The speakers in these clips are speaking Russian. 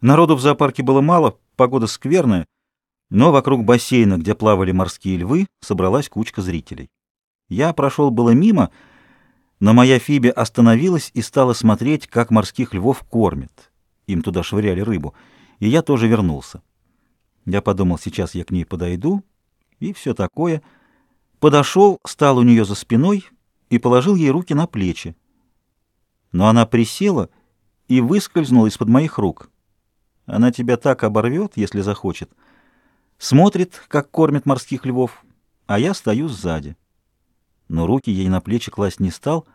Народу в зоопарке было мало, погода скверная, но вокруг бассейна, где плавали морские львы, собралась кучка зрителей. Я прошел было мимо, но моя Фиби остановилась и стала смотреть, как морских львов кормят. Им туда швыряли рыбу, и я тоже вернулся. Я подумал, сейчас я к ней подойду, и все такое. Подошел, стал у нее за спиной и положил ей руки на плечи. Но она присела и выскользнула из-под моих рук. Она тебя так оборвет, если захочет. Смотрит, как кормит морских львов, а я стою сзади. Но руки ей на плечи класть не стал,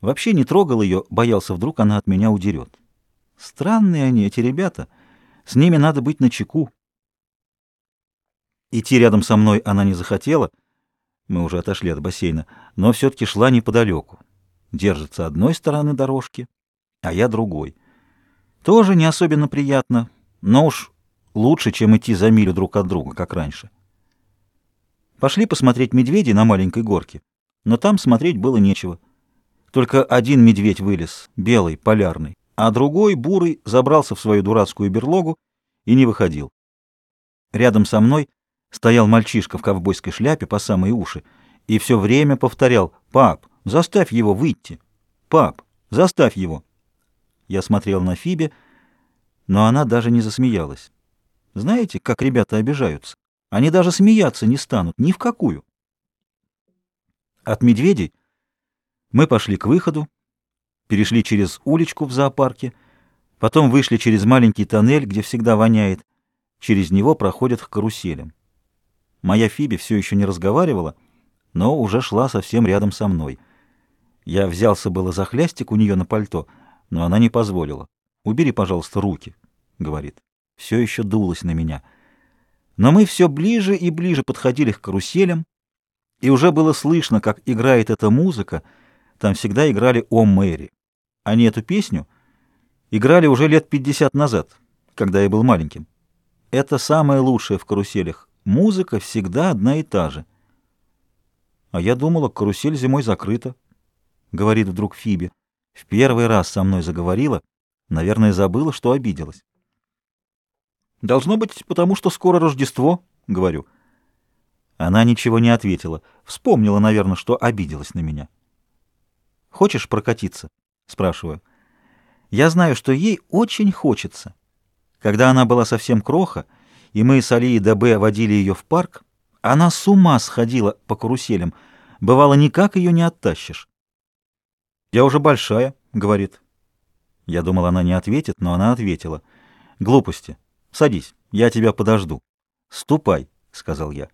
вообще не трогал ее, боялся, вдруг она от меня удерет. Странные они, эти ребята, с ними надо быть начеку. Идти рядом со мной она не захотела, мы уже отошли от бассейна, но все-таки шла неподалеку. Держится одной стороны дорожки, а я другой. Тоже не особенно приятно, но уж лучше, чем идти за милю друг от друга, как раньше. Пошли посмотреть медведей на маленькой горке, но там смотреть было нечего. Только один медведь вылез, белый, полярный, а другой, бурый, забрался в свою дурацкую берлогу и не выходил. Рядом со мной стоял мальчишка в ковбойской шляпе по самые уши и все время повторял «Пап, заставь его выйти! Пап, заставь его!» Я смотрел на Фиби, но она даже не засмеялась. Знаете, как ребята обижаются? Они даже смеяться не станут, ни в какую. От медведей мы пошли к выходу, перешли через уличку в зоопарке, потом вышли через маленький тоннель, где всегда воняет, через него проходят к каруселям. Моя Фиби все еще не разговаривала, но уже шла совсем рядом со мной. Я взялся было за хлястик у нее на пальто — но она не позволила. «Убери, пожалуйста, руки», — говорит. Все еще дулась на меня. Но мы все ближе и ближе подходили к каруселям, и уже было слышно, как играет эта музыка. Там всегда играли «О Мэри». Они эту песню играли уже лет пятьдесят назад, когда я был маленьким. Это самое лучшее в каруселях. Музыка всегда одна и та же. А я думала, карусель зимой закрыта, — говорит вдруг Фиби. В первый раз со мной заговорила, наверное, забыла, что обиделась. «Должно быть, потому что скоро Рождество», — говорю. Она ничего не ответила. Вспомнила, наверное, что обиделась на меня. «Хочешь прокатиться?» — спрашиваю. Я знаю, что ей очень хочется. Когда она была совсем кроха, и мы с Алией ДБ водили ее в парк, она с ума сходила по каруселям. Бывало, никак ее не оттащишь. «Я уже большая», — говорит. Я думал, она не ответит, но она ответила. «Глупости. Садись, я тебя подожду». «Ступай», — сказал я.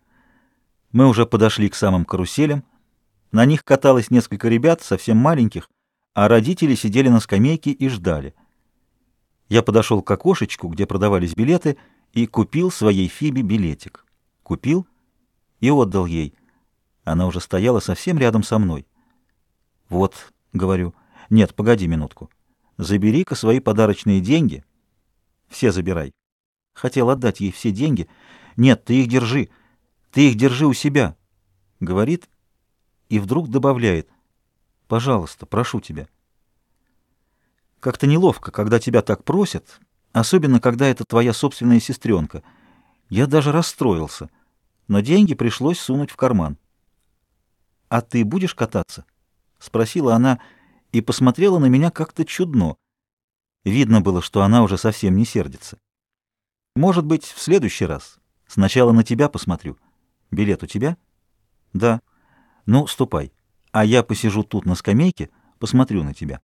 Мы уже подошли к самым каруселям. На них каталось несколько ребят, совсем маленьких, а родители сидели на скамейке и ждали. Я подошел к окошечку, где продавались билеты, и купил своей Фибе билетик. Купил и отдал ей. Она уже стояла совсем рядом со мной. «Вот», — говорю. «Нет, погоди минутку. Забери-ка свои подарочные деньги. Все забирай». Хотел отдать ей все деньги. «Нет, ты их держи. Ты их держи у себя», — говорит и вдруг добавляет. «Пожалуйста, прошу тебя». Как-то неловко, когда тебя так просят, особенно когда это твоя собственная сестренка. Я даже расстроился, но деньги пришлось сунуть в карман. «А ты будешь кататься?» — спросила она и посмотрела на меня как-то чудно. Видно было, что она уже совсем не сердится. «Может быть, в следующий раз. Сначала на тебя посмотрю. Билет у тебя?» «Да». «Ну, ступай. А я посижу тут на скамейке, посмотрю на тебя».